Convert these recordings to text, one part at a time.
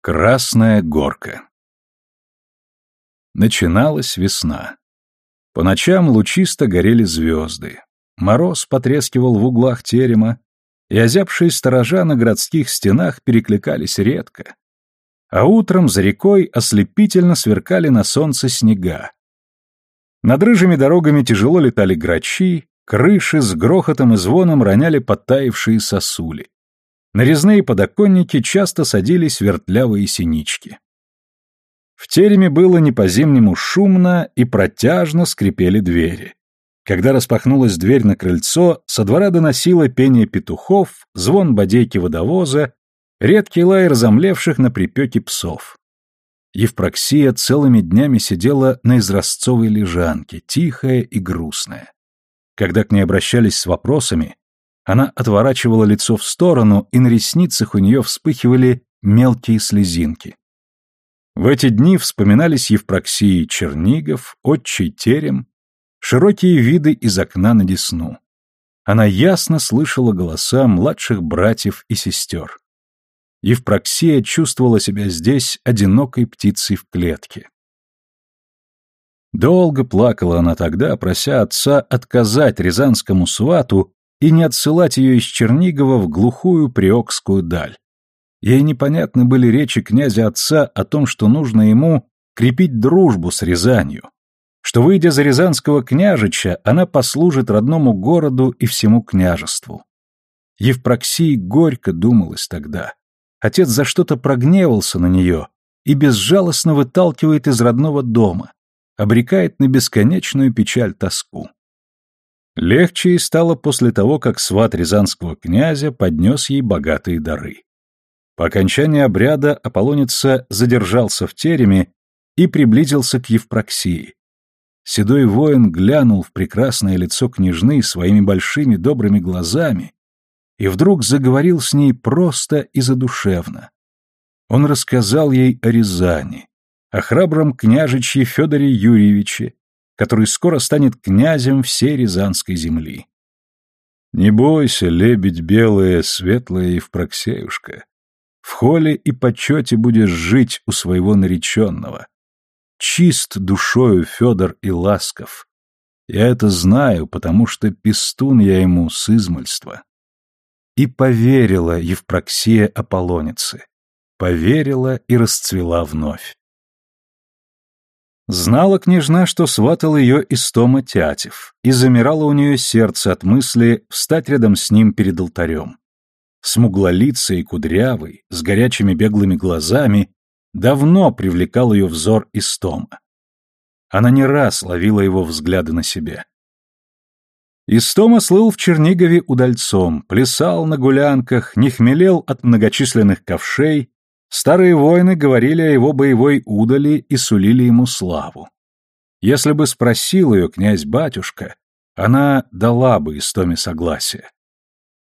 Красная горка Начиналась весна. По ночам лучисто горели звезды. Мороз потрескивал в углах терема, и озябшие сторожа на городских стенах перекликались редко. А утром за рекой ослепительно сверкали на солнце снега. Над рыжими дорогами тяжело летали грачи, крыши с грохотом и звоном роняли подтаившие сосули. На резные подоконники часто садились вертлявые синички. В тереме было не по-зимнему шумно и протяжно скрипели двери. Когда распахнулась дверь на крыльцо, со двора доносило пение петухов, звон бодейки водовоза, редкий лай разомлевших на припеке псов. Евпроксия целыми днями сидела на изразцовой лежанке, тихая и грустная. Когда к ней обращались с вопросами, она отворачивала лицо в сторону, и на ресницах у нее вспыхивали мелкие слезинки. В эти дни вспоминались Евпроксии Чернигов, отчий терем, широкие виды из окна на Десну. Она ясно слышала голоса младших братьев и сестер. Евпроксия чувствовала себя здесь одинокой птицей в клетке. Долго плакала она тогда, прося отца отказать рязанскому свату и не отсылать ее из Чернигова в глухую приокскую даль. Ей непонятны были речи князя отца о том, что нужно ему крепить дружбу с Рязанью, что, выйдя за рязанского княжича, она послужит родному городу и всему княжеству. Евпроксии горько думалось тогда. Отец за что-то прогневался на нее и безжалостно выталкивает из родного дома, обрекает на бесконечную печаль-тоску. Легче ей стало после того, как сват рязанского князя поднес ей богатые дары. По окончании обряда Аполлоница задержался в тереме и приблизился к Евпроксии. Седой воин глянул в прекрасное лицо княжны своими большими добрыми глазами и вдруг заговорил с ней просто и задушевно. Он рассказал ей о Рязани, о храбром княжиче Федоре Юрьевиче, который скоро станет князем всей Рязанской земли. Не бойся, лебедь белая, светлая Евпроксеюшка. В холе и почете будешь жить у своего нареченного. Чист душою Федор и ласков. Я это знаю, потому что пестун я ему с измольства. И поверила Евпроксия Аполлонице. Поверила и расцвела вновь. Знала княжна, что сватал ее Истома Тятев, и замирало у нее сердце от мысли встать рядом с ним перед алтарем. Смуглолицый и кудрявый, с горячими беглыми глазами, давно привлекал ее взор Истома. Она не раз ловила его взгляды на себе. Истома слыл в Чернигове удальцом, плясал на гулянках, не хмелел от многочисленных ковшей, Старые воины говорили о его боевой удали и сулили ему славу. Если бы спросил ее князь-батюшка, она дала бы Истоме согласие.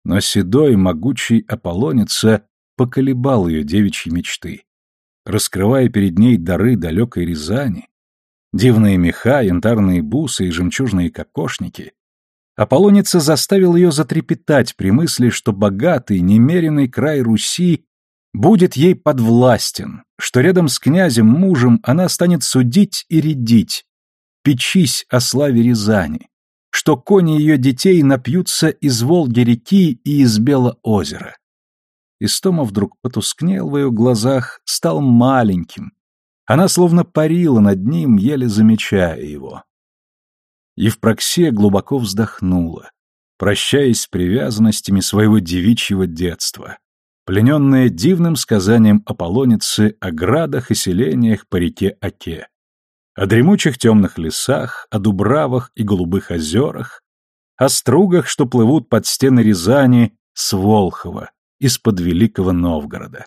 Но седой, могучий Аполлоница поколебал ее девичьи мечты, раскрывая перед ней дары далекой Рязани, дивные меха, янтарные бусы и жемчужные кокошники. Аполлоница заставил ее затрепетать при мысли, что богатый, немеренный край Руси будет ей подвластен, что рядом с князем-мужем она станет судить и рядить, печись о славе Рязани, что кони ее детей напьются из Волги реки и из Бела озера. Истома вдруг потускнел в ее глазах, стал маленьким. Она словно парила над ним, еле замечая его. Евпроксия глубоко вздохнула, прощаясь с привязанностями своего девичьего детства плененная дивным сказанием Аполлоницы о градах и селениях по реке Оке, о дремучих темных лесах, о дубравах и голубых озерах, о стругах, что плывут под стены Рязани с Волхова, из-под Великого Новгорода.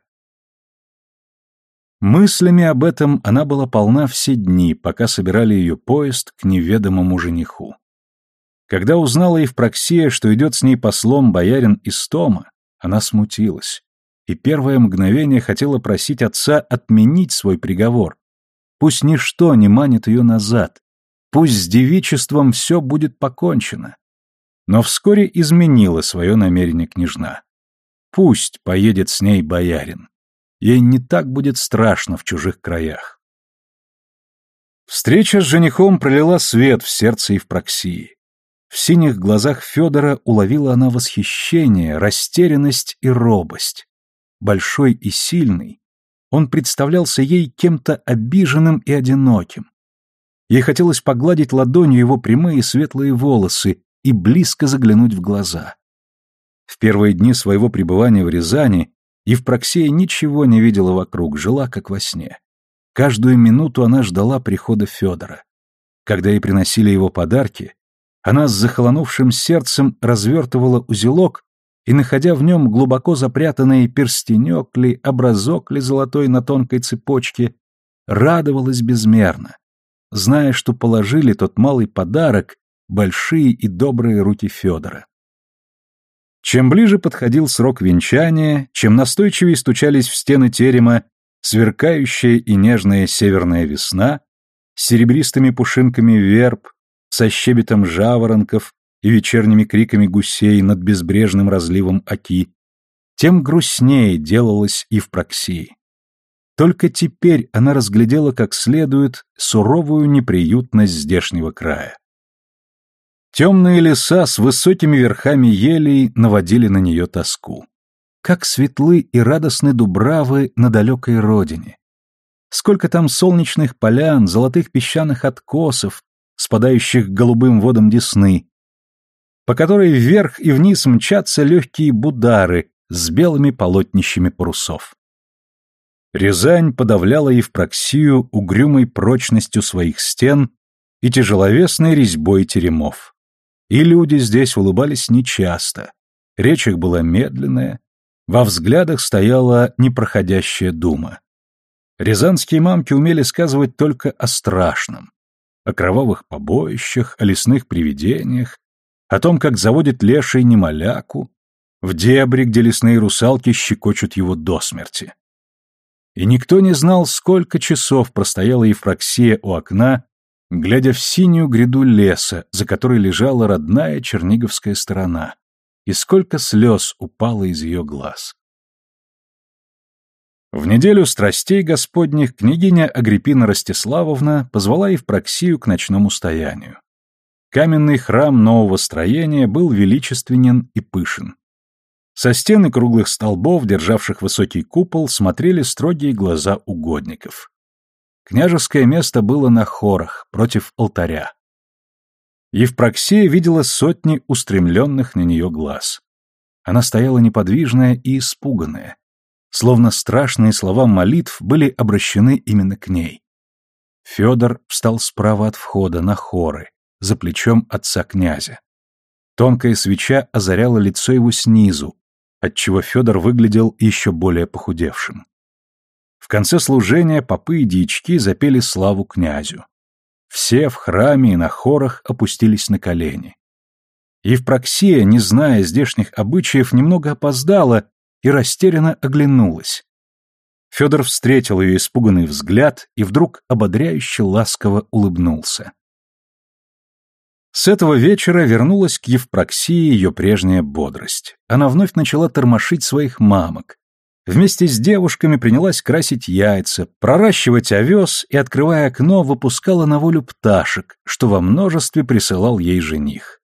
Мыслями об этом она была полна все дни, пока собирали ее поезд к неведомому жениху. Когда узнала Евпроксия, что идет с ней послом боярин Истома, она смутилась и первое мгновение хотела просить отца отменить свой приговор. Пусть ничто не манит ее назад, пусть с девичеством все будет покончено. Но вскоре изменила свое намерение княжна. Пусть поедет с ней боярин. ей не так будет страшно в чужих краях. Встреча с женихом пролила свет в сердце Евпроксии. В синих глазах Федора уловила она восхищение, растерянность и робость. Большой и сильный, он представлялся ей кем-то обиженным и одиноким. Ей хотелось погладить ладонью его прямые светлые волосы и близко заглянуть в глаза. В первые дни своего пребывания в Рязани Евпроксия ничего не видела вокруг, жила как во сне. Каждую минуту она ждала прихода Федора. Когда ей приносили его подарки, она с захолонувшим сердцем развертывала узелок и, находя в нем глубоко запрятанный перстенек ли, образок ли золотой на тонкой цепочке, радовалась безмерно, зная, что положили тот малый подарок большие и добрые руки Федора. Чем ближе подходил срок венчания, чем настойчивее стучались в стены терема сверкающая и нежная северная весна, с серебристыми пушинками верб, со щебетом жаворонков и вечерними криками гусей над безбрежным разливом Оки, тем грустнее делалось и в Проксии. Только теперь она разглядела как следует суровую неприютность здешнего края. Темные леса с высокими верхами елей наводили на нее тоску. Как светлы и радостны дубравы на далекой родине. Сколько там солнечных полян, золотых песчаных откосов, спадающих к голубым водам Десны, по которой вверх и вниз мчатся легкие будары с белыми полотнищами парусов. Рязань подавляла Евпроксию угрюмой прочностью своих стен и тяжеловесной резьбой теремов. И люди здесь улыбались нечасто, речь их была медленная, во взглядах стояла непроходящая дума. Рязанские мамки умели сказывать только о страшном, о кровавых побоищах, о лесных привидениях, о том, как заводит леший немоляку, в дебри, где лесные русалки щекочут его до смерти. И никто не знал, сколько часов простояла Евфраксия у окна, глядя в синюю гряду леса, за которой лежала родная черниговская сторона, и сколько слез упало из ее глаз. В неделю страстей господних княгиня Агриппина Ростиславовна позвала Евпроксию к ночному стоянию. Каменный храм нового строения был величественен и пышен. Со стены круглых столбов, державших высокий купол, смотрели строгие глаза угодников. Княжеское место было на хорах, против алтаря. Евпроксия видела сотни устремленных на нее глаз. Она стояла неподвижная и испуганная, словно страшные слова молитв были обращены именно к ней. Федор встал справа от входа на хоры, за плечом отца князя. Тонкая свеча озаряла лицо его снизу, отчего Федор выглядел еще более похудевшим. В конце служения попы и дьячки запели славу князю. Все в храме и на хорах опустились на колени. Евпроксия, не зная здешних обычаев, немного опоздала и растерянно оглянулась. Федор встретил ее испуганный взгляд и вдруг ободряюще ласково улыбнулся. С этого вечера вернулась к Евпроксии ее прежняя бодрость. Она вновь начала тормошить своих мамок. Вместе с девушками принялась красить яйца, проращивать овес и, открывая окно, выпускала на волю пташек, что во множестве присылал ей жених.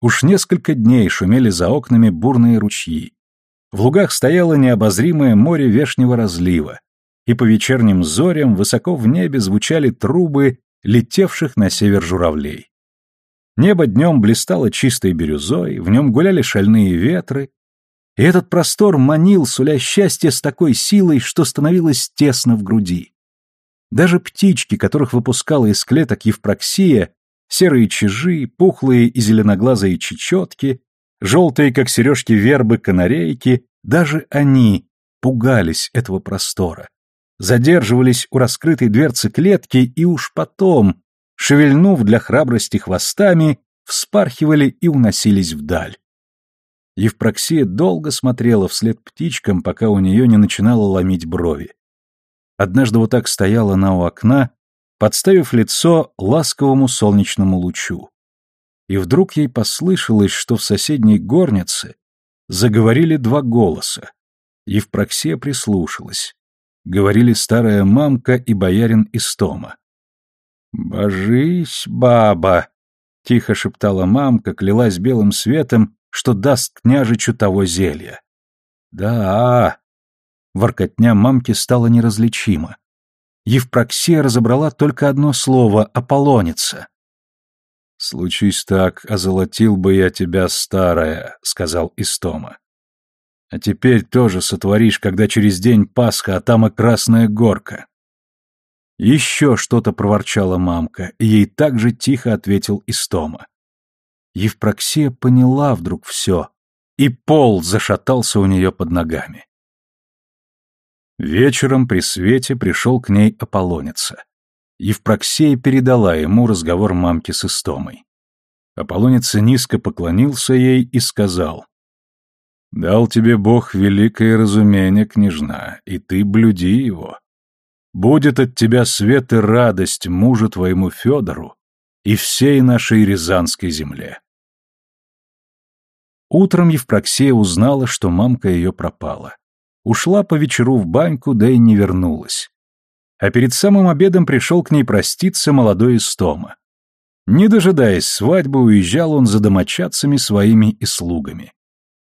Уж несколько дней шумели за окнами бурные ручьи. В лугах стояло необозримое море вешнего разлива, и по вечерним зорям высоко в небе звучали трубы летевших на север журавлей. Небо днем блистало чистой бирюзой, в нем гуляли шальные ветры, и этот простор манил, суля счастье с такой силой, что становилось тесно в груди. Даже птички, которых выпускала из клеток Евпроксия, серые чижи, пухлые и зеленоглазые чечетки, желтые, как сережки вербы, канарейки, даже они пугались этого простора, задерживались у раскрытой дверцы клетки и уж потом, шевельнув для храбрости хвостами, вспархивали и уносились вдаль. Евпроксия долго смотрела вслед птичкам, пока у нее не начинало ломить брови. Однажды вот так стояла она у окна, подставив лицо ласковому солнечному лучу. И вдруг ей послышалось, что в соседней горнице заговорили два голоса. Евпроксия прислушалась. говорили старая мамка и боярин Истома. «Божись, баба!» — тихо шептала мамка, клялась белым светом, что даст княжичу того зелья. «Да, воркотня мамки стала неразличима. Евпроксия разобрала только одно слово — «аполлоница». «Случись так, озолотил бы я тебя, старая», — сказал Истома. «А теперь тоже сотворишь, когда через день Пасха, а там и Красная Горка». Еще что-то проворчала мамка, и ей так же тихо ответил Истома. Евпроксия поняла вдруг все, и пол зашатался у нее под ногами. Вечером при свете пришел к ней Аполлоница. Евпроксия передала ему разговор мамки с Истомой. Аполлоница низко поклонился ей и сказал, «Дал тебе Бог великое разумение, княжна, и ты блюди его. Будет от тебя свет и радость мужу твоему Федору и всей нашей Рязанской земле». Утром Евпроксия узнала, что мамка ее пропала. Ушла по вечеру в баньку, да и не вернулась. А перед самым обедом пришел к ней проститься молодой Истома. Не дожидаясь свадьбы, уезжал он за домочадцами своими и слугами.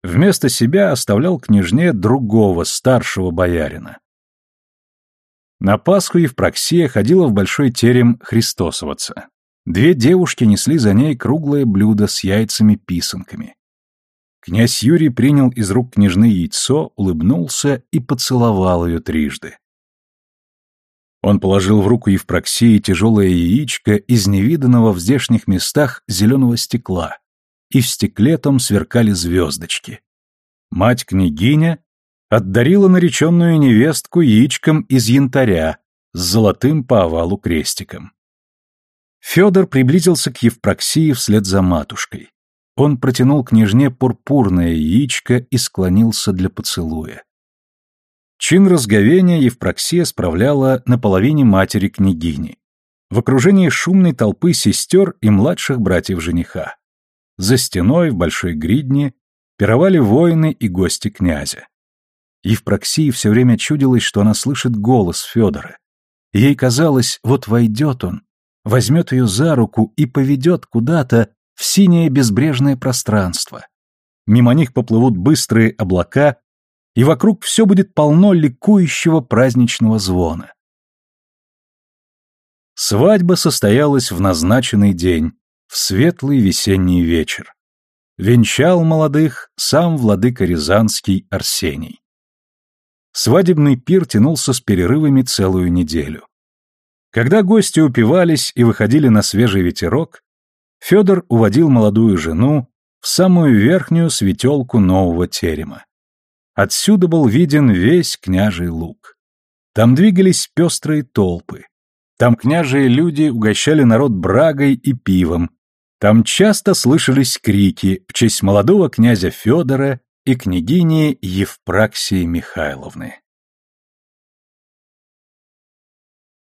Вместо себя оставлял княжне другого, старшего боярина. На Пасху Евпроксия ходила в большой терем христосоваться. Две девушки несли за ней круглое блюдо с яйцами-писанками. Князь Юрий принял из рук княжны яйцо, улыбнулся и поцеловал ее трижды. Он положил в руку Евпроксии тяжелое яичко из невиданного в здешних местах зеленого стекла, и в стекле том сверкали звездочки. Мать-княгиня отдарила нареченную невестку яичком из янтаря с золотым по овалу крестиком. Федор приблизился к Евпроксии вслед за матушкой. Он протянул княжне пурпурное яичко и склонился для поцелуя. Чин разговения Евпроксия справляла на половине матери княгини, в окружении шумной толпы сестер и младших братьев жениха. За стеной в большой гридне пировали воины и гости князя. Евпроксии все время чудилось, что она слышит голос Федора. Ей казалось, вот войдет он, возьмет ее за руку и поведет куда-то, в синее безбрежное пространство. Мимо них поплывут быстрые облака, и вокруг все будет полно ликующего праздничного звона. Свадьба состоялась в назначенный день, в светлый весенний вечер. Венчал молодых сам владыка Рязанский Арсений. Свадебный пир тянулся с перерывами целую неделю. Когда гости упивались и выходили на свежий ветерок, Федор уводил молодую жену в самую верхнюю светелку нового терема. Отсюда был виден весь княжий луг. Там двигались пестрые толпы. Там княжие люди угощали народ брагой и пивом. Там часто слышались крики в честь молодого князя Федора и княгини Евпраксии Михайловны.